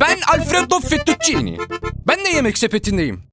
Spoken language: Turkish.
Ben Alfredo Fettuccini. Ben de yemek sepetindeyim.